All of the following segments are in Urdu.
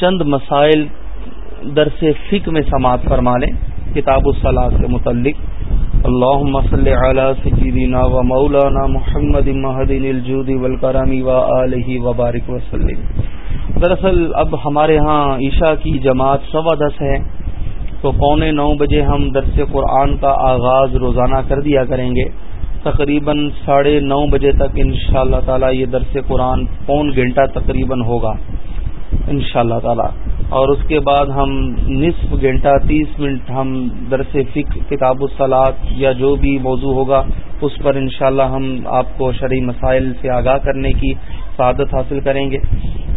چند مسائل درس فک میں سماعت فرما لیں۔ کتاب الصلاح سے متعلق۔ اللہ صلی علی سیدنا و مولانا محمد مہدین الجود والکرم و آلہ وبارک وسلم دراصل اب ہمارے ہاں عشاء کی جماعت سوا دس ہے۔ تو پونے نو بجے ہم درس قرآن کا آغاز روزانہ کر دیا کریں گے۔ تقریباً ساڑھے نو بجے تک ان شاء اللہ تعالی یہ درس قرآن پون گھنٹہ تقریباً ہوگا۔ ان شاء اللہ تعالی۔ اور اس کے بعد ہم نصف گھنٹہ، تیس منٹ ہم درس فکر کتاب الصلاط یا جو بھی موضوع ہوگا، اس پر انشاءاللہ ہم آپ کو شرعی مسائل سے آگاہ کرنے کی سعادت حاصل کریں گے۔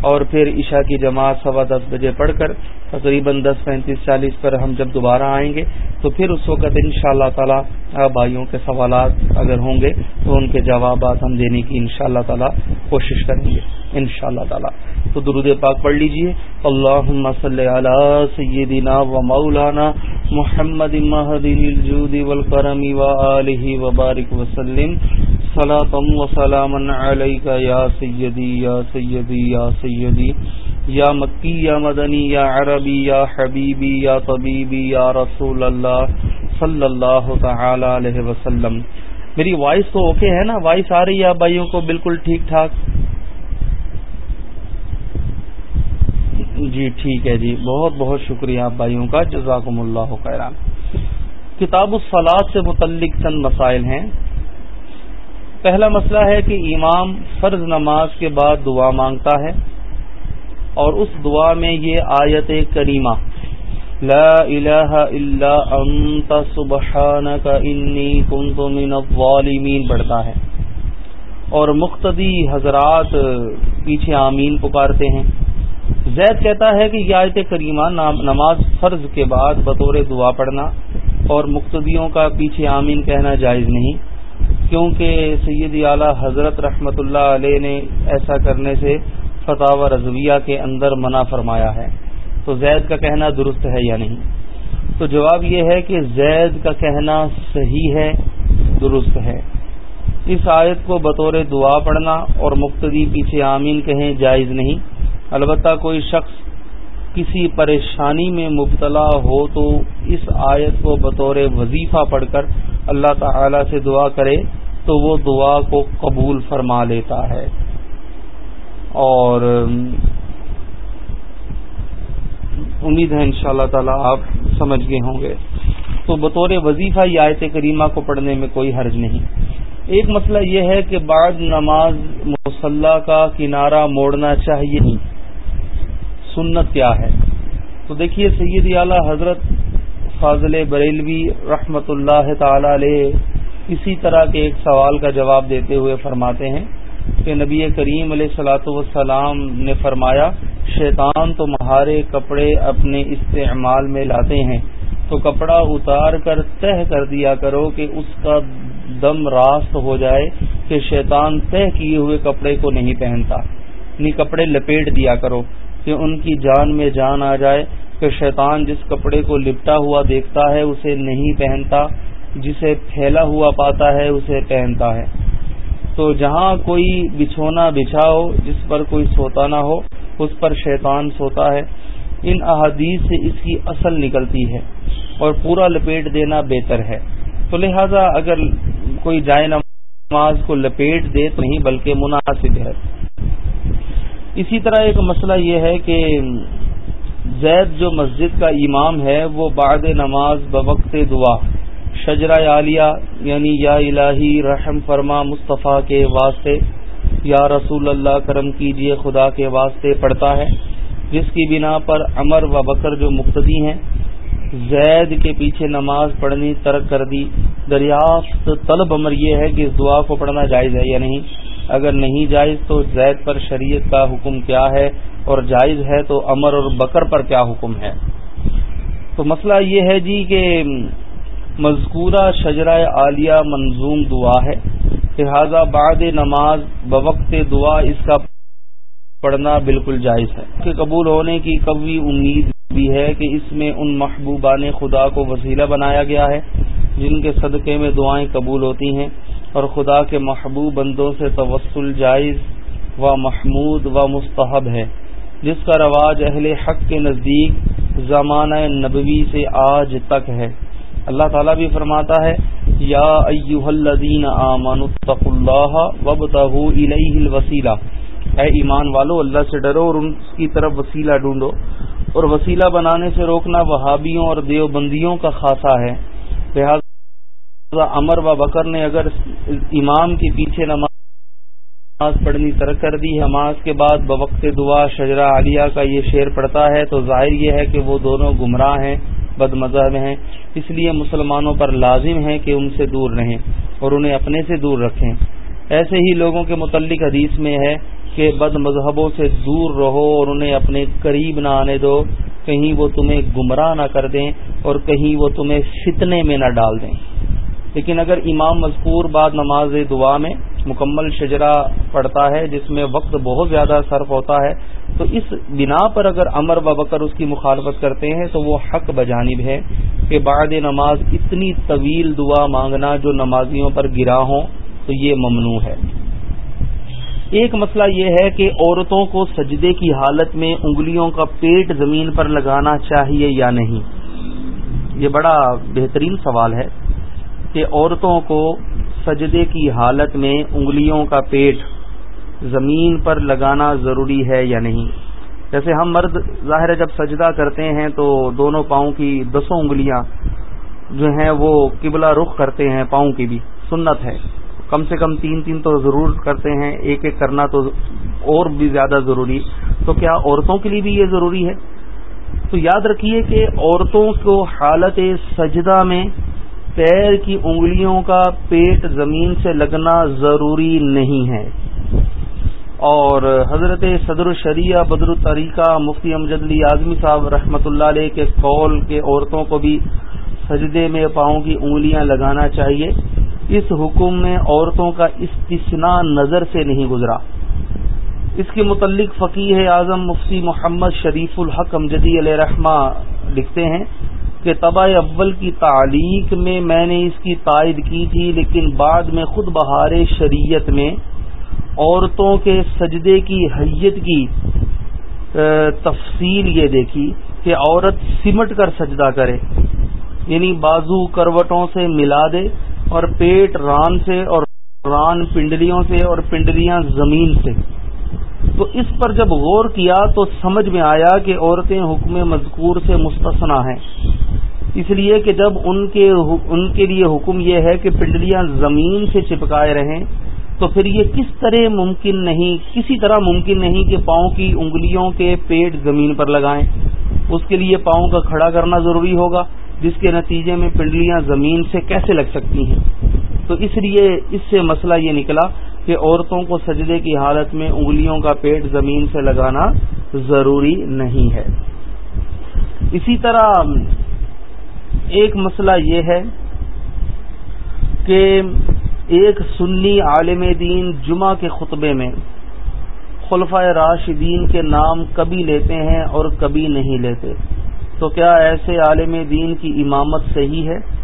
اور پھر عشاء کی جماعت سوا دس بجے پڑھ کر، تقریباً دس پینتیس چالیس پر ہم جب دوبارہ آئیں گے تو پھر اس وقت ان شاء اللہ تعالی بھائیوں کے سوالات اگر ہوں گے تو ان کے جوابات ہم دینے کی ان شاء اللہ تعالی کوشش کریں گے ان شاء اللہ تعالی۔ تو درود پاک پڑھ لیجیے۔ اللہ صلی علی سیدنا و مولانا محمد مہدین الجود والکرم و آلہ وبارک وسلم۔ صلاة و سلاما علیکہ یا سیدی یا سیدی یا سیدی۔ یا مکی، یا مدنی، یا عربی، یا حبیبی، یا طبیبی، یا رسول اللہ صلی اللہ تعالی علیہ وسلم۔ میری وائس تو اوکے ہے نا؟ وائس آ رہی ہے بھائیوں کو؟ بالکل ٹھیک ٹھاک۔ جی ٹھیک ہے جی بہت بہت شکریہ آپ بھائیوں کا، جزاکم اللہ خیران۔ کتاب الصلاط سے متعلق چند مسائل ہیں۔ پہلا مسئلہ ہے کہ امام فرض نماز کے بعد دعا مانگتا ہے۔ اور اس دعا میں یہ آیت کریمہ، لا الہ الا انت، سبحانک انی کنت من الظالمین پڑھتا ہے۔ اور مقتدی حضرات پیچھے آمین پکارتے ہیں۔ زید کہتا ہے کہ یہ آیت کریمہ نماز فرض کے بعد بطور دعا پڑھنا اور مقتدیوں کا پیچھے آمین کہنا جائز نہیں، کیونکہ سید اعلی حضرت رحمت اللہ علیہ نے ایسا کرنے سے فتح و رضویہ کے اندر منع فرمایا ہے۔ تو زید کا کہنا درست ہے یا نہیں؟ تو جواب یہ ہے کہ زید کا کہنا صحیح ہے، درست ہے۔ اس آیت کو بطور دعا پڑھنا اور مقتدی پیچھے آمین کہیں جائز نہیں۔ البتہ کوئی شخص کسی پریشانی میں مبتلا ہو تو اس آیت کو بطور وظیفہ پڑھ کر اللہ تعالی سے دعا کرے تو وہ دعا کو قبول فرما لیتا ہے۔ اور امید ہے ان شاء اللہ تعالی آپ سمجھ گئے ہوں گے۔ تو بطور وظیفہ یہ آیت کریمہ کو پڑھنے میں کوئی حرج نہیں۔ ایک مسئلہ یہ ہے کہ بعد نماز مسلح کا کنارہ موڑنا چاہیے نہیں۔ سنت کیا ہے؟ تو دیکھیے سید اعلی حضرت فاضل بریلوی رحمت اللہ تعالی علیہ اسی طرح کے ایک سوال کا جواب دیتے ہوئے فرماتے ہیں۔ کہ نبی کریم علیہ سلاۃ والسلام نے فرمایا، شیطان تو مہارے کپڑے اپنے استعمال میں لاتے ہیں، تو کپڑا اتار کر تہ کر دیا کرو کہ اس کا دم راست ہو جائے کہ شیطان تہ کیے ہوئے کپڑے کو نہیں پہنتا۔ یعنی کپڑے لپیٹ دیا کرو کہ ان کی جان میں جان آ جائے کہ شیطان جس کپڑے کو لپٹا ہوا دیکھتا ہے، اسے نہیں پہنتا، جسے پھیلا ہوا پاتا ہے، اسے پہنتا ہے۔ تو جہاں کوئی بچھونا بچھا ہو، جس پر کوئی سوتا نہ ہو، اس پر شیطان سوتا ہے۔ ان احادیث سے اس کی اصل نکلتی ہے اور پورا لپیٹ دینا بہتر ہے۔ تو لہذا اگر کوئی جائے نماز کو لپیٹ دے تو نہیں، بلکہ مناسب ہے۔ اسی طرح ایک مسئلہ یہ ہے کہ زید جو مسجد کا امام ہے، وہ بعد نماز بوقت دعا شجرہ عالیہ یعنی یا الہی رحم فرما مصطفیٰ کے واسطے، یا رسول اللہ کرم کیجیے خدا کے واسطے پڑھتا ہے، جس کی بنا پر عمر و بکر جو مقتدی ہیں، زید کے پیچھے نماز پڑھنی ترک کر دی۔ دریافت طلب امر یہ ہے کہ اس دعا کو پڑھنا جائز ہے یا نہیں۔ اگر نہیں جائز تو زید پر شریعت کا حکم کیا ہے، اور جائز ہے تو امر اور بکر پر کیا حکم ہے۔ تو مسئلہ یہ ہے جی کہ مذکورہ شجرہ عالیہ منظوم دعا ہے۔ لہذا بعد نماز بوقت دعا اس کا پڑھنا بالکل جائز ہے۔ کہ قبول ہونے کی قوی امید بھی ہے کہ اس میں ان محبوبان خدا کو وسیلہ بنایا گیا ہے، جن کے صدقے میں دعائیں قبول ہوتی ہیں۔ اور خدا کے محبوب بندوں سے توسل جائز و محمود و مستحب ہے۔ جس کا رواج اہل حق کے نزدیک زمانہ نبوی سے آج تک ہے۔ اللہ تعالیٰ بھی فرماتا ہے، یا ایوہ الذین آمنوا اتقوا اللہ وابتغوا الیہ الوسیلہ۔ اے ایمان والو، اللہ سے ڈرو اور ان کی طرف وسیلہ ڈھونڈو۔ اور وسیلہ بنانے سے روکنا وہابیوں اور دیوبندیوں کا خاصہ ہے۔ لہذا امر و بکر نے اگر امام کے پیچھے نماز پڑھنی ترک کر دی، نماز کے بعد بوقت دعا شجرا عالیہ کا یہ شعر پڑتا ہے، تو ظاہر یہ ہے کہ وہ دونوں گمراہ ہیں۔ بد مذہب ہیں، اس لیے مسلمانوں پر لازم ہے کہ ان سے دور رہیں اور انہیں اپنے سے دور رکھیں۔ ایسے ہی لوگوں کے متعلق حدیث میں ہے کہ بد مذہبوں سے دور رہو اور انہیں اپنے قریب نہ آنے دو۔ کہیں وہ تمہیں گمراہ نہ کر دیں اور کہیں وہ تمہیں فتنے میں نہ ڈال دیں۔ لیکن اگر امام مذکور بعد نماز دعا میں مکمل شجرا پڑتا ہے جس میں وقت بہت زیادہ صرف ہوتا ہے، تو اس بنا پر اگر امر و بکر اس کی مخالفت کرتے ہیں تو وہ حق بجانب ہے کہ بعد نماز اتنی طویل دعا مانگنا جو نمازیوں پر گرا ہوں، تو یہ ممنوع ہے۔ ایک مسئلہ یہ ہے کہ عورتوں کو سجدے کی حالت میں انگلیوں کا پیٹ زمین پر لگانا چاہیے یا نہیں؟ یہ بڑا بہترین سوال ہے۔ کہ عورتوں کو سجدے کی حالت میں انگلیوں کا پیٹ زمین پر لگانا ضروری ہے یا نہیں؟ جیسے ہم مرد ظاہر ہے جب سجدہ کرتے ہیں تو دونوں پاؤں کی دسوں انگلیاں جو ہیں وہ قبلہ رخ کرتے ہیں پاؤں کی بھی، سنت ہے۔ کم سے کم تین تین تو ضرور کرتے ہیں، ایک ایک کرنا تو اور بھی زیادہ ضروری۔ تو کیا عورتوں کے لیے بھی یہ ضروری ہے؟ تو یاد رکھیے کہ عورتوں کو حالت سجدہ میں پیر کی انگلیوں کا پیٹ زمین سے لگنا ضروری نہیں ہے۔ اور حضرت صدر الشریعہ بدر الطریقہ مفتی امجد علی اعظمی صاحب رحمۃ اللہ علیہ کے قول کے عورتوں کو بھی سجدے میں پاؤں کی انگلیاں لگانا چاہیے۔ اس حکم میں عورتوں کا استثناء نظر سے نہیں گزرا۔ اس کے متعلق فقیر اعظم مفتی محمد شریف الحق امجدی علیہ رحمہ لکھتے ہیں۔ کہ طبع اول کی تعلیق میں میں نے اس کی تائید کی تھی، لیکن بعد میں خود بہار شریعت میں عورتوں کے سجدے کی حیت کی تفصیل یہ دیکھی کہ عورت سمٹ کر سجدہ کرے یعنی بازو کروٹوں سے ملا دے اور پیٹ ران سے اور ران پنڈلیوں سے اور پنڈلیاں زمین سے۔ تو اس پر جب غور کیا تو سمجھ میں آیا کہ عورتیں حکم مذکور سے مستثنا ہیں۔ اس لیے کہ جب ان کے ان کے لیے حکم یہ ہے کہ پنڈلیاں زمین سے چپکائے رہیں، تو پھر یہ کس طرح ممکن نہیں کسی طرح ممکن نہیں کہ پاؤں کی انگلیوں کے پیٹ زمین پر لگائیں۔ اس کے لیے پاؤں کا کھڑا کرنا ضروری ہوگا، جس کے نتیجے میں پنڈلیاں زمین سے کیسے لگ سکتی ہیں۔ تو اس لیے اس سے مسئلہ یہ نکلا کہ عورتوں کو سجدے کی حالت میں انگلیوں کا پیٹ زمین سے لگانا ضروری نہیں ہے۔ اسی طرح ایک مسئلہ یہ ہے کہ ایک سنی عالم دین جمعہ کے خطبے میں خلفۂ راشدین کے نام کبھی لیتے ہیں اور کبھی نہیں لیتے۔ تو کیا ایسے عالم دین کی امامت صحیح ہے؟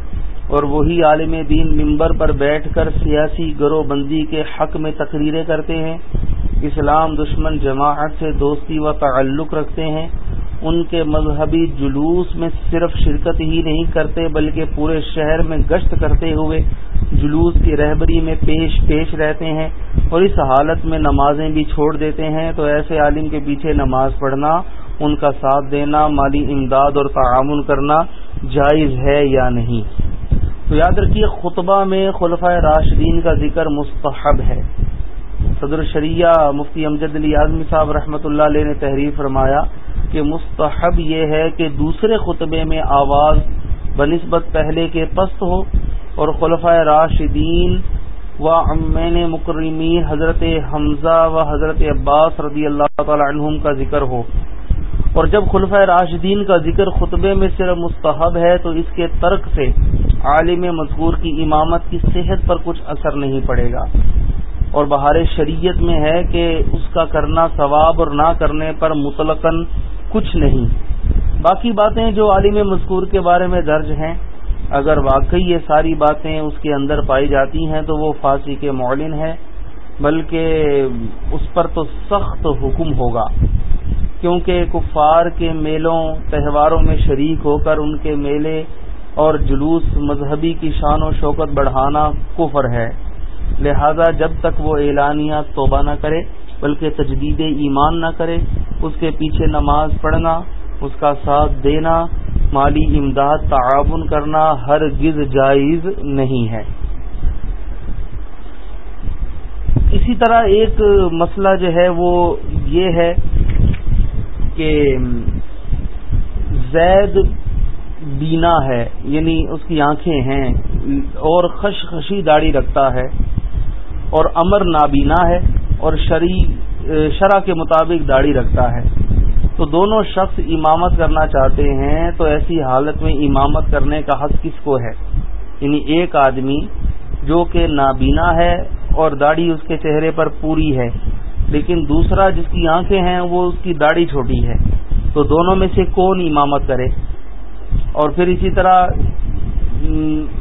اور وہی عالم دین ممبر پر بیٹھ کر سیاسی گروہ بندی کے حق میں تقریریں کرتے ہیں، اسلام دشمن جماعت سے دوستی و تعلق رکھتے ہیں۔ ان کے مذہبی جلوس میں صرف شرکت ہی نہیں کرتے، بلکہ پورے شہر میں گشت کرتے ہوئے جلوس کی رہبری میں پیش پیش رہتے ہیں۔ اور اس حالت میں نمازیں بھی چھوڑ دیتے ہیں۔ تو ایسے عالم کے پیچھے نماز پڑھنا، ان کا ساتھ دینا، مالی امداد اور تعاون کرنا جائز ہے یا نہیں؟ تو یاد رکھیے خطبہ میں خلفۂ راشدین کا ذکر مستحب ہے۔ صدر شریعہ مفتی امجد علی اعظمی صاحب رحمۃ اللہ علیہ نے تحریر فرمایا کہ مستحب یہ ہے کہ دوسرے خطبے میں آواز بنسبت پہلے کے پست ہو اور خلفۂ راشدین و امین مکرمین حضرت حمزہ و حضرت عباس رضی اللہ تعالی عنہم کا ذکر ہو۔ اور جب خلفۂ راشدین کا ذکر خطبے میں صرف مستحب ہے تو اس کے ترک سے عالم مذکور کی امامت کی صحت پر کچھ اثر نہیں پڑے گا۔ اور بہار شریعت میں ہے کہ اس کا کرنا ثواب اور نہ کرنے پر مطلق کچھ نہیں۔ باقی باتیں جو عالم مذکور کے بارے میں درج ہیں، اگر واقعی یہ ساری باتیں اس کے اندر پائی جاتی ہیں تو وہ فاسی کے معلن ہے، بلکہ اس پر تو سخت حکم ہوگا۔ کیونکہ کفار کے میلوں، تہواروں میں شریک ہو کر ان کے میلے اور جلوس مذہبی کی شان و شوکت بڑھانا کفر ہے۔ لہذا جب تک وہ اعلانیہ توبہ نہ کرے، بلکہ تجدید ایمان نہ کرے، اس کے پیچھے نماز پڑھنا، اس کا ساتھ دینا، مالی امداد تعاون کرنا ہر گز جائز نہیں ہے۔ اسی طرح ایک مسئلہ جو ہے وہ یہ ہے کہ زید بینا ہے یعنی اس کی آنکھیں ہیں اور خش خشی داڑھی رکھتا ہے اور امر نابینا ہے اور شری شرح کے مطابق داڑھی رکھتا ہے۔ تو دونوں شخص امامت کرنا چاہتے ہیں تو ایسی حالت میں امامت کرنے کا حق کس کو ہے؟ یعنی ایک آدمی جو کہ نابینا ہے اور داڑھی اس کے چہرے پر پوری ہے۔ لیکن دوسرا جس کی آنکھیں ہیں وہ اس کی داڑھی چھوٹی ہے۔ تو دونوں میں سے کون امامت کرے؟ اور پھر اسی طرح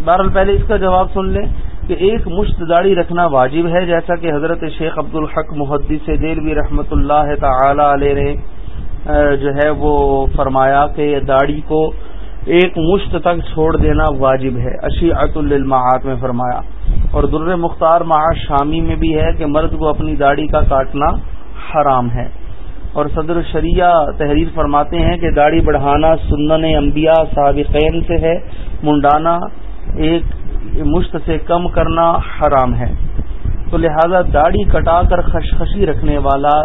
بہرحال پہلے اس کا جواب سن لیں کہ ایک مشت داڑھی رکھنا واجب ہے، جیسا کہ حضرت شیخ عبد الحق محدث سے دیر بھی اللہ تعالی علیہ نے جو ہے وہ فرمایا کہ داڑھی کو ایک مشت تک چھوڑ دینا واجب ہے۔ اشیعت الماعت میں فرمایا۔ اور در مختار معاش شامی میں بھی ہے کہ مرد کو اپنی داڑھی کا کاٹنا حرام ہے۔ اور صدر شریعہ تحریر فرماتے ہیں کہ داڑھی بڑھانا سنن انبیاء سابقین سے ہے، منڈانا ایک مشت سے کم کرنا حرام ہے۔ تو لہذا داڑھی کٹا کر خشخشی رکھنے والا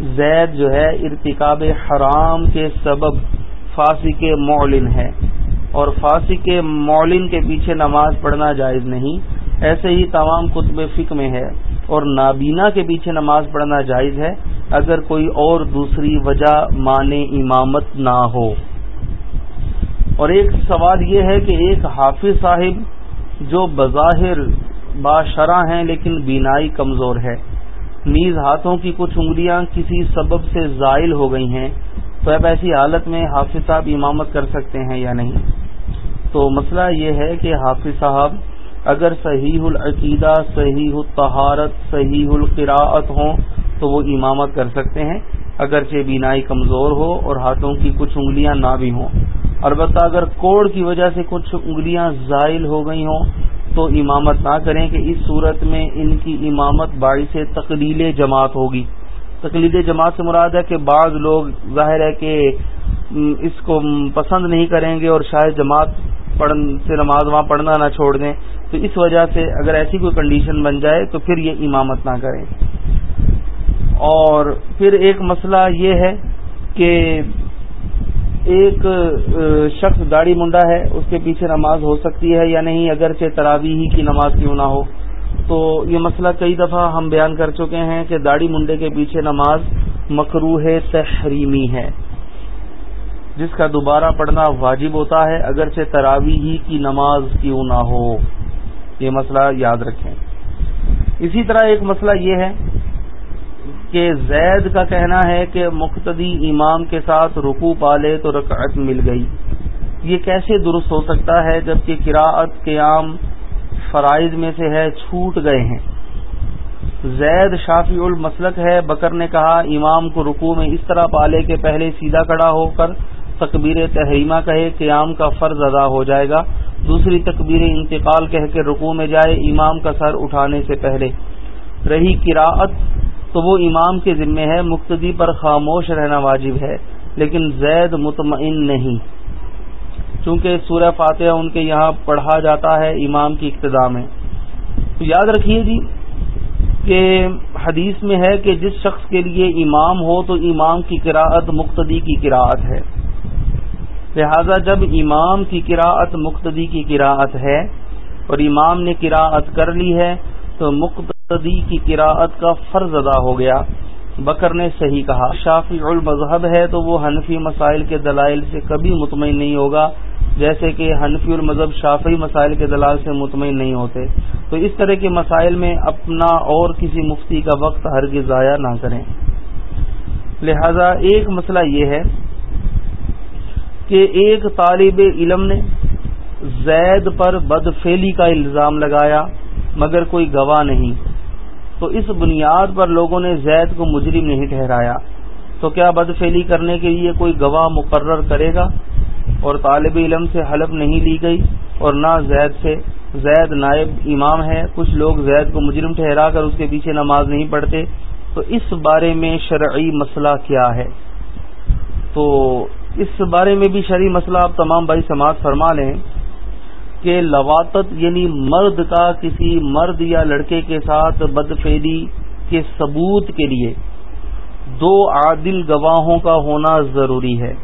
زید جو ہے، ارتکاب حرام کے سبب فاسی کے مولن ہے۔ اور فاسی کے مولن کے پیچھے نماز پڑھنا جائز نہیں۔ ایسے ہی تمام کتب فکر میں ہے اور نابینا کے پیچھے نماز پڑھنا جائز ہے اگر کوئی اور دوسری وجہ مانے امامت نہ ہو۔ اور ایک سوال یہ ہے کہ ایک حافظ صاحب جو بظاہر باشرہ ہیں لیکن بینائی کمزور ہے نیز ہاتھوں کی کچھ انگلیاں کسی سبب سے زائل ہو گئی ہیں، تو اب ایسی حالت میں حافظ صاحب امامت کر سکتے ہیں یا نہیں؟ تو مسئلہ یہ ہے کہ حافظ صاحب اگر صحیح العقیدہ، صحیح الطہارت، صحیح القراعت ہوں تو وہ امامت کر سکتے ہیں، اگرچہ بینائی کمزور ہو اور ہاتھوں کی کچھ انگلیاں نہ بھی ہوں۔ البتہ اگر کوڑ کی وجہ سے کچھ انگلیاں زائل ہو گئی ہوں تو امامت نہ کریں کہ اس صورت میں ان کی امامت باعث تقلیل جماعت ہوگی۔ تقلید جماعت سے مراد ہے کہ بعض لوگ ظاہر ہے کہ اس کو پسند نہیں کریں گے اور شاید جماعت سے نماز وہاں پڑھنا نہ چھوڑ دیں۔ تو اس وجہ سے اگر ایسی کوئی کنڈیشن بن جائے تو پھر یہ امامت نہ کریں۔ اور پھر ایک مسئلہ یہ ہے کہ ایک شخص داڑھی منڈا ہے، اس کے پیچھے نماز ہو سکتی ہے یا نہیں، اگرچہ تراوی ہی کی نماز کیوں نہ ہو۔ تو یہ مسئلہ کئی دفعہ ہم بیان کر چکے ہیں کہ داڑھی منڈے کے پیچھے نماز مکروح تحریمی ہے۔ جس کا دوبارہ پڑھنا واجب ہوتا ہے، اگرچہ تراوی ہی کی نماز کیوں نہ ہو۔ یہ مسئلہ یاد رکھیں۔ اسی طرح ایک مسئلہ یہ ہے کہ زید کا کہنا ہے کہ مقتدی امام کے ساتھ رکو پالے تو رکعت مل گئی۔ یہ کیسے درست ہو سکتا ہے جبکہ قراءت قیام فرائض میں سے ہے، چھوٹ گئے ہیں۔ زید شافی المسلک ہے، بکر نے کہا، امام کو رکو میں اس طرح پالے کہ پہلے سیدھا کھڑا ہو کر تکبیر تحریمہ کہے، قیام کا فرض ادا ہو جائے گا۔ دوسری تکبیر انتقال کہہ کے رکو میں جائے امام کا سر اٹھانے سے پہلے۔ رہی قراءت تو وہ امام کے ذمے ہے، مقتدی پر خاموش رہنا واجب ہے، لیکن زید مطمئن نہیں۔ چونکہ سورہ فاتحہ ان کے یہاں پڑھا جاتا ہے، امام کی ابتدا میں۔ تو یاد رکھیے جی کہ حدیث میں ہے کہ جس شخص کے لیے امام ہو تو امام کی قراءت، مقتدی کی قراءت ہے۔ لہذا جب امام کی قراءت مقتدی کی قراءت ہے اور امام نے قراءت کر لی ہے، تو مقتدی کی قراءت کا فرض ادا ہو گیا۔ بکر نے صحیح کہا شافی المذہب ہے تو وہ حنفی مسائل کے دلائل سے کبھی مطمئن نہیں ہوگا، جیسے کہ حنفی المذہب شافی مسائل کے دلائل سے مطمئن نہیں ہوتے۔ تو اس طرح کے مسائل میں اپنا اور کسی مفتی کا وقت ہرگز ضائع نہ کریں۔ لہذا ایک مسئلہ یہ ہے کہ ایک طالب علم نے زید پر بد فیلی کا الزام لگایا، مگر کوئی گواہ نہیں۔ تو اس بنیاد پر لوگوں نے زید کو مجرم نہیں ٹھہرایا۔ تو کیا بد فیلی کرنے کے لیے کوئی گواہ مقرر کرے گا؟ اور طالب علم سے حلف نہیں لی گئی، اور نہ زید سے۔ زید نائب امام ہے، کچھ لوگ زید کو مجرم ٹھہرا کر اس کے پیچھے نماز نہیں پڑھتے۔ تو اس بارے میں شرعی مسئلہ کیا ہے؟ تو اس بارے میں بھی شرعی مسئلہ آپ تمام بھائی سماعت فرما لیں کہ لواطت یعنی مرد کا کسی مرد یا لڑکے کے ساتھ بد فیلی کے ثبوت کے لیے دو عادل گواہوں کا ہونا ضروری ہے۔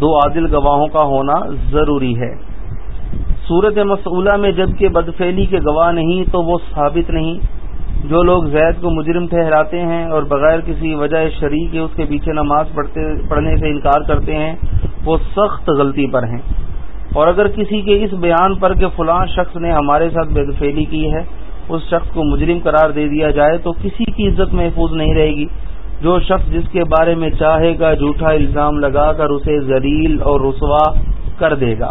دو عادل گواہوں کا ہونا ضروری ہے۔ صورت مسئولہ میں جبکہ بدفیلی کے گواہ نہیں تو وہ ثابت نہیں۔ جو لوگ زید کو مجرم ٹھہراتے ہیں اور بغیر کسی وجہ شریک کے اس کے پیچھے نماز پڑھنے سے انکار کرتے ہیں، وہ سخت غلطی پر ہیں۔ اور اگر کسی کے اس بیان پر کہ فلاں شخص نے ہمارے ساتھ بدفیلی کی ہے، اس شخص کو مجرم قرار دے دیا جائے تو کسی کی عزت محفوظ نہیں رہے گی۔ جو شخص جس کے بارے میں چاہے گا، جھوٹا الزام لگا کر اسے ذلیل اور رسوا کر دے گا۔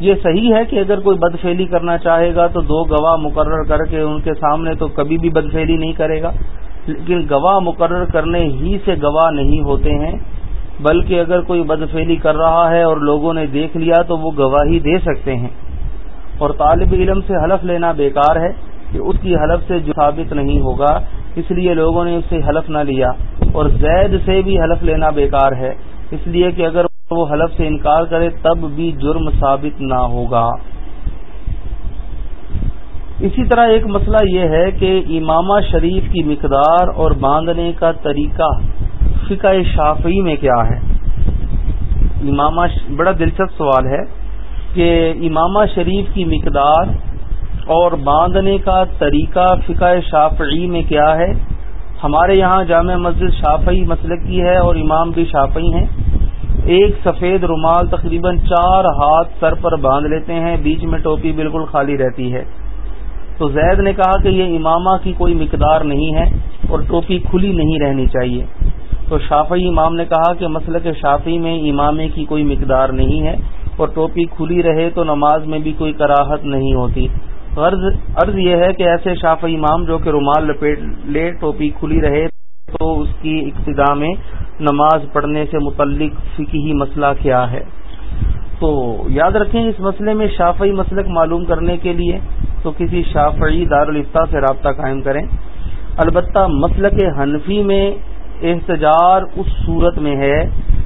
یہ صحیح ہے کہ اگر کوئی بدفیلی کرنا چاہے گا تو دو گواہ مقرر کر کے ان کے سامنے تو کبھی بھی بدفیلی نہیں کرے گا۔ لیکن گواہ مقرر کرنے ہی سے گواہ نہیں ہوتے ہیں۔ بلکہ اگر کوئی بدفیلی کر رہا ہے اور لوگوں نے دیکھ لیا تو وہ گواہی دے سکتے ہیں۔ اور طالب علم سے حلف لینا بیکار ہے کہ اس کی حلف سے جو ثابت نہیں ہوگا، اس لیے لوگوں نے اس سے حلف نہ لیا۔ اور زید سے بھی حلف لینا بیکار ہے۔ اس لیے کہ اگر وہ حلف سے انکار کرے تب بھی جرم ثابت نہ ہوگا۔ اسی طرح ایک مسئلہ یہ ہے کہ امامہ شریف کی مقدار اور باندھنے کا طریقہ فقہ شافعی میں کیا ہے؟ امامہ بڑا دلچسپ سوال ہے کہ امامہ شریف کی مقدار اور باندھنے کا طریقہ فقہ شافعی میں کیا ہے؟ ہمارے یہاں جامع مسجد شافعی مسلک کی ہے اور امام بھی شافعی ہیں۔ ایک سفید رومال تقریباً چار ہاتھ سر پر باندھ لیتے ہیں، بیچ میں ٹوپی بالکل خالی رہتی ہے۔ تو زید نے کہا کہ یہ امامہ کی کوئی مقدار نہیں ہے اور ٹوپی کھلی نہیں رہنی چاہیے۔ تو شافعی امام نے کہا کہ مسلک شافی میں امامے کی کوئی مقدار نہیں ہے اور ٹوپی کھلی رہے تو نماز میں بھی کوئی کراہت نہیں ہوتی۔ عرض یہ ہے کہ ایسے شاف امام جو کہ رومال لپیٹ لے، ٹوپی کھلی رہے تو اس کی ابتدا میں نماز پڑھنے سے متعلق فکی مسئلہ کیا ہے؟ تو یاد رکھیں اس مسئلے میں شافعی مسلک معلوم کرنے کے لیے تو کسی شافعی دارالفتہ سے رابطہ قائم کریں۔ البتہ مسلک حنفی میں احتجار اس صورت میں ہے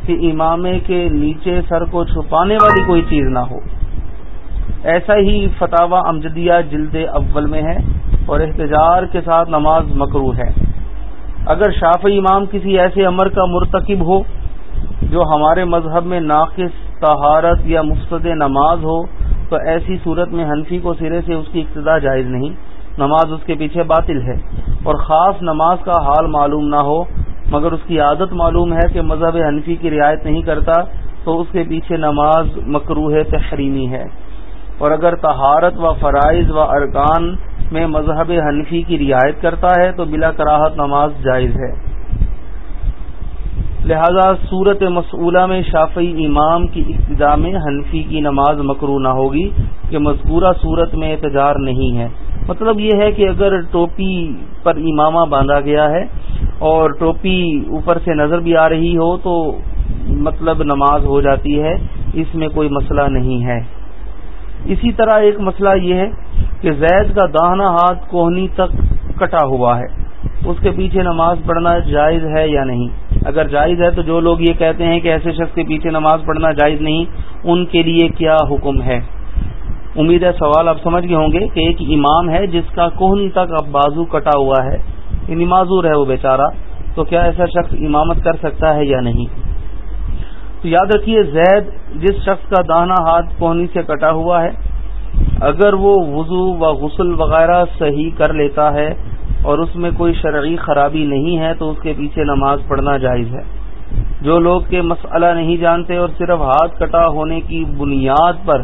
کہ امامے کے نیچے سر کو چھپانے والی کوئی چیز نہ ہو۔ ایسا ہی فتح امجدیہ جلد اول میں ہے اور احتجار کے ساتھ نماز مکرو ہے۔ اگر شافی امام کسی ایسے امر کا مرتکب ہو جو ہمارے مذہب میں ناقص طہارت یا مفسد نماز ہو، تو ایسی صورت میں حنفی کو سرے سے اس کی ابتدا جائز نہیں۔ نماز اس کے پیچھے باطل ہے اور خاص نماز کا حال معلوم نہ ہو، مگر اس کی عادت معلوم ہے کہ مذہب حنفی کی رعایت نہیں کرتا، تو اس کے پیچھے نماز مکروح تحریمی ہے۔ اور اگر تہارت و فرائض و ارکان میں مذہب حنفی کی رعایت کرتا ہے تو بلا کراہت نماز جائز ہے۔ لہذا صورت مسئولہ میں شافعی امام کی ابتدا میں حنفی کی نماز مکرو نہ ہوگی کہ مذکورہ صورت میں احتجار نہیں ہے۔ مطلب یہ ہے کہ اگر ٹوپی پر امامہ باندھا گیا ہے اور ٹوپی اوپر سے نظر بھی آ رہی ہو تو مطلب نماز ہو جاتی ہے۔ اس میں کوئی مسئلہ نہیں ہے۔ اسی طرح ایک مسئلہ یہ ہے کہ زید کا داہنا ہاتھ کوہنی تک کٹا ہوا ہے۔ اس کے پیچھے نماز پڑھنا جائز ہے یا نہیں؟ اگر جائز ہے تو جو لوگ یہ کہتے ہیں کہ ایسے شخص کے پیچھے نماز پڑھنا جائز نہیں، ان کے لیے کیا حکم ہے؟ امید ہے سوال آپ سمجھ گئے ہوں گے کہ ایک امام ہے جس کا کوہنی تک اب بازو کٹا ہوا ہے۔ یعنی معذور ہے وہ بیچارہ، تو کیا ایسا شخص امامت کر سکتا ہے یا نہیں؟ تو یاد رکھیے زید جس شخص کا دانا ہاتھ پونی سے کٹا ہوا ہے، اگر وہ وضو و غسل وغیرہ صحیح کر لیتا ہے اور اس میں کوئی شرعی خرابی نہیں ہے، تو اس کے پیچھے نماز پڑھنا جائز ہے۔ جو لوگ کے مسئلہ نہیں جانتے اور صرف ہاتھ کٹا ہونے کی بنیاد پر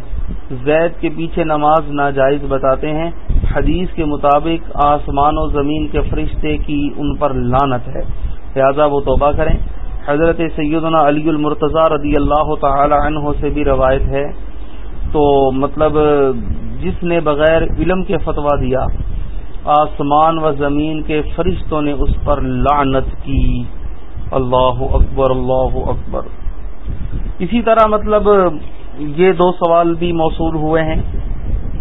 زید کے پیچھے نماز ناجائز بتاتے ہیں، حدیث کے مطابق آسمان و زمین کے فرشتے کی ان پر لانت ہے۔ لہذا وہ توبہ کریں۔ حضرت سیدنا علی المرتضی رضی اللہ تعالی عنہ سے بھی روایت ہے۔ تو مطلب جس نے بغیر علم کے فتوا دیا، آسمان و زمین کے فرشتوں نے اس پر لعنت کی۔ اللہ اکبر اللہ اکبر۔ اسی طرح مطلب یہ دو سوال بھی موصول ہوئے ہیں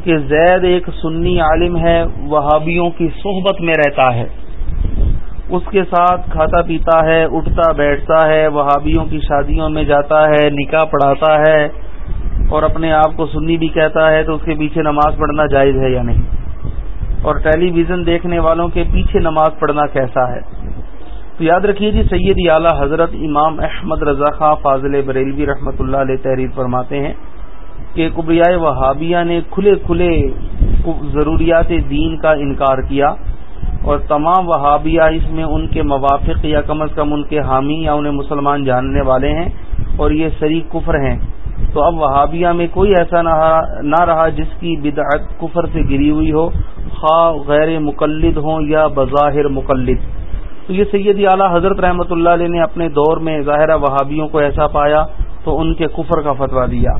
کہ زید ایک سنی عالم ہے، وہابیوں کی صحبت میں رہتا ہے۔ اس کے ساتھ کھاتا پیتا ہے، اٹھتا، بیٹھتا ہے، وہابیوں کی شادیوں میں جاتا ہے، نکاح پڑھاتا ہے اور اپنے آپ کو سنی بھی کہتا ہے تو اس کے پیچھے نماز پڑھنا جائز ہے یا نہیں؟ اور ٹیلی ویژن دیکھنے والوں کے پیچھے نماز پڑھنا کیسا ہے؟ تو یاد رکھیے جی سید اعلی حضرت امام احمد رضا خان فاضل بریلوی رحمۃ اللہ علیہ تحریر فرماتے ہیں کہ کبریائے وہابیہ نے کھلے کھلے ضروریات دین کا انکار کیا۔ اور تمام وہابیہ اس میں ان کے موافق یا کم از کم ان کے حامی یا انہیں مسلمان جاننے والے ہیں اور یہ سری کفر ہیں۔ تو اب وہابیہ میں کوئی ایسا نہ رہا جس کی بدعت کفر سے گری ہوئی ہو، خواہ غیر مقلد ہوں یا بظاہر مقلد۔ تو یہ سیدی اعلیٰ حضرت رحمۃ اللہ علیہ نے اپنے دور میں ظاہرہ وہابیوں کو ایسا پایا تو ان کے کفر کا فتویٰ دیا۔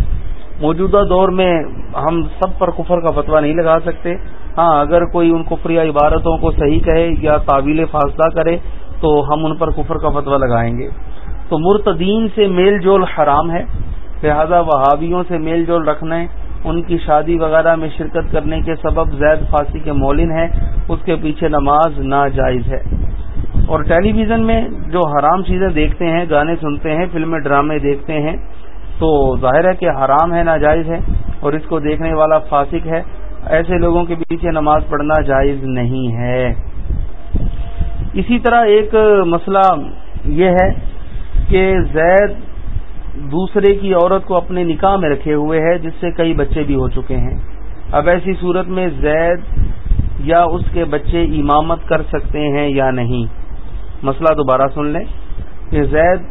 موجودہ دور میں ہم سب پر کفر کا فتویٰ نہیں لگا سکتے۔ ہاں اگر کوئی ان کفری عبارتوں کو صحیح کہے یا تعویل فاصلہ کرے، تو ہم ان پر کفر کا فتویٰ لگائیں گے۔ تو مرتدین سے میل جول حرام ہے، لہذا وہابیوں سے میل جول رکھنے ان کی شادی وغیرہ میں شرکت کرنے کے سبب زید فاسی کے مولن ہے اس کے پیچھے نماز ناجائز ہے۔ اور ٹیلی ویژن میں جو حرام چیزیں دیکھتے ہیں، گانے سنتے ہیں، فلمیں، ڈرامے دیکھتے ہیں، تو ظاہر ہے کہ حرام ہے، ناجائز ہے۔ اور اس کو دیکھنے والا فاسق ہے۔ ایسے لوگوں کے پیچھے نماز پڑھنا جائز نہیں ہے۔ اسی طرح ایک مسئلہ یہ ہے کہ زید دوسرے کی عورت کو اپنے نکاح میں رکھے ہوئے ہے، جس سے کئی بچے بھی ہو چکے ہیں۔ اب ایسی صورت میں زید یا اس کے بچے امامت کر سکتے ہیں یا نہیں؟ مسئلہ دوبارہ سن لیں کہ زید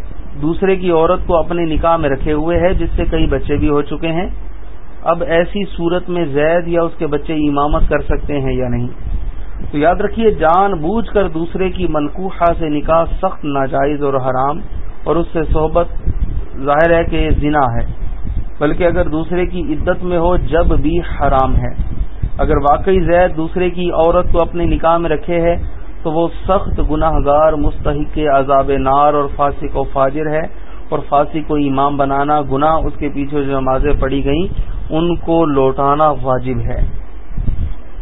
دوسرے کی عورت کو اپنے نکاح میں رکھے ہوئے ہے، جس سے کئی بچے بھی ہو چکے ہیں۔ اب ایسی صورت میں زید یا اس کے بچے امامت کر سکتے ہیں یا نہیں؟ تو یاد رکھیے، جان بوجھ کر دوسرے کی منقوحہ سے نکاح سخت، ناجائز اور حرام، اور اس سے صحبت ظاہر ہے کہ زنا ہے۔ بلکہ اگر دوسرے کی عدت میں ہو، جب بھی حرام ہے۔ اگر واقعی زید دوسرے کی عورت کو اپنے نکاح میں رکھے ہے، تو وہ سخت گناہ گار مستحق عذاب نار اور فاسق و فاجر ہے۔ اور فاسی کو امام بنانا گناہ، اس کے پیچھے جو نمازیں پڑی گئیں ان کو لوٹانا واجب ہے۔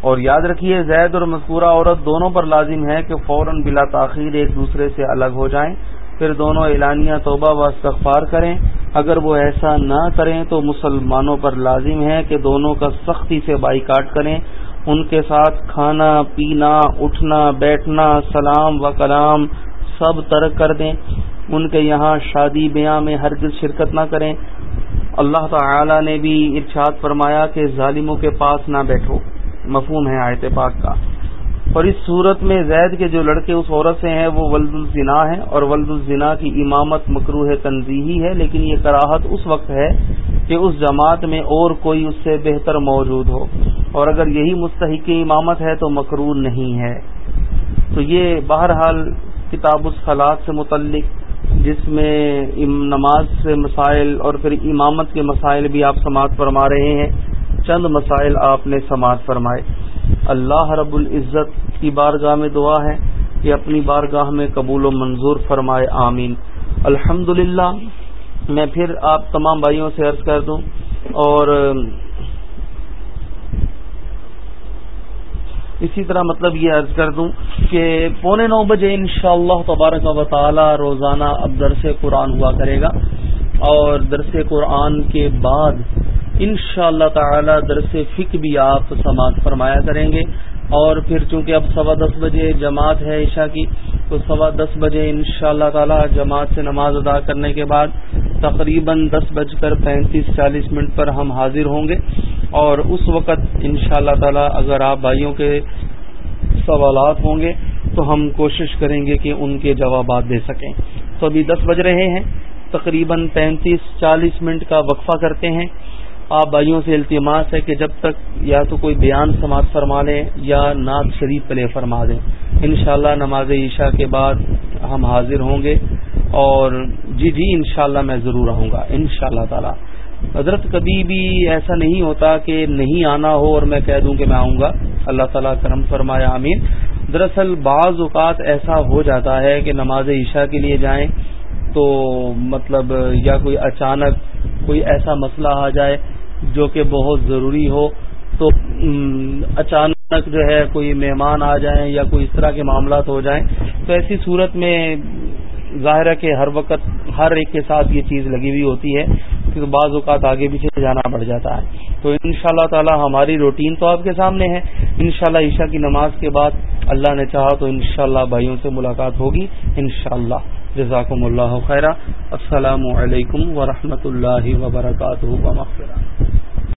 اور یاد رکھیے، زید اور مذکورہ عورت دونوں پر لازم ہے کہ فوراً بلا تاخیر ایک دوسرے سے الگ ہو جائیں۔ پھر دونوں اعلانیہ توبہ و استغفار کریں۔ اگر وہ ایسا نہ کریں تو مسلمانوں پر لازم ہے کہ دونوں کا سختی سے بائی کاٹ کریں۔ ان کے ساتھ کھانا، پینا، اٹھنا، بیٹھنا، سلام و کلام سب ترک کر دیں۔ ان کے یہاں شادی بیاہ میں ہرگز شرکت نہ کریں۔ اللہ تعالی نے بھی ارشاد فرمایا کہ ظالموں کے پاس نہ بیٹھو۔ مفہوم ہے آیت پاک کا۔ اور اس صورت میں زید کے جو لڑکے اس عورت سے ہیں، وہ ولد الزنا ہیں اور ولد الزنا کی امامت مکروح تنظیحی ہے، لیکن یہ کراہت اس وقت ہے کہ اس جماعت میں اور کوئی اس سے بہتر موجود ہو۔ اور اگر یہی مستحق امامت ہے تو مکرو نہیں ہے۔ تو یہ بہرحال کتاب الصلاط سے متعلق جس میں نماز سے مسائل اور پھر امامت کے مسائل بھی آپ سماعت فرما رہے ہیں، چند مسائل آپ نے سماعت فرمائے۔ اللہ رب العزت کی بارگاہ میں دعا ہے کہ اپنی بارگاہ میں قبول و منظور فرمائے، آمین۔ الحمد میں پھر آپ تمام بھائیوں سے عرض کر دوں اور اسی طرح مطلب یہ عرض کر دوں کہ پونے نو بجے ان شاء اللہ تبارک و تعالی روزانہ اب درس قرآن ہوا کرے گا اور درس قرآن کے بعد ان شاء اللہ تعالی درس فک بھی آپ سماعت فرمایا کریں گے اور پھر چونکہ اب سوا دس بجے جماعت ہے عشاء کی، تو سوا دس بجے ان شاء اللہ تعالی جماعت سے نماز ادا کرنے کے بعد تقریباً دس بج کر پینتیس چالیس منٹ پر ہم حاضر ہوں گے۔ اور اس وقت ان شاء اللہ تعالی اگر آپ بھائیوں کے سوالات ہوں گے، تو ہم کوشش کریں گے کہ ان کے جوابات دے سکیں۔ تو ابھی دس بج رہے ہیں، تقریباً پینتیس چالیس منٹ کا وقفہ کرتے ہیں۔ آپ بھائیوں سے التماس ہے کہ جب تک یا تو کوئی بیان سماعت فرما لیں یا نعت شریف پلے فرما دیں۔ انشاءاللہ نماز عشاء کے بعد ہم حاضر ہوں گے اور جی جی انشاءاللہ میں ضرور آؤں گا، انشاءاللہ تعالی۔ حضرت کبھی بھی ایسا نہیں ہوتا کہ نہیں آنا ہو اور میں کہہ دوں کہ میں آؤں گا۔ اللہ تعالیٰ کرم فرمایا امین دراصل بعض اوقات ایسا ہو جاتا ہے کہ نماز عشاء کے لیے جائیں تو مطلب یا کوئی اچانک کوئی ایسا مسئلہ آ جائے جو کہ بہت ضروری ہو تو اچانک جو ہے کوئی مہمان آ جائیں یا کوئی اس طرح کے معاملات ہو جائیں تو ایسی صورت میں ظاہر ہے کہ ہر وقت ہر ایک کے ساتھ یہ چیز لگی ہوئی ہوتی ہے کیونکہ بعض اوقات آگے پیچھے جانا پڑ جاتا ہے۔ تو ان شاء اللہ تعالی ہماری روٹین تو آپ کے سامنے ہے۔ ان شاء اللہ عشاء کی نماز کے بعد اللہ نے چاہا تو انشاءاللہ بھائیوں سے ملاقات ہوگی۔ انشاءاللہ۔ جزاکم اللہ خیرہ السلام علیکم ورحمۃ اللہ وبرکاتہ.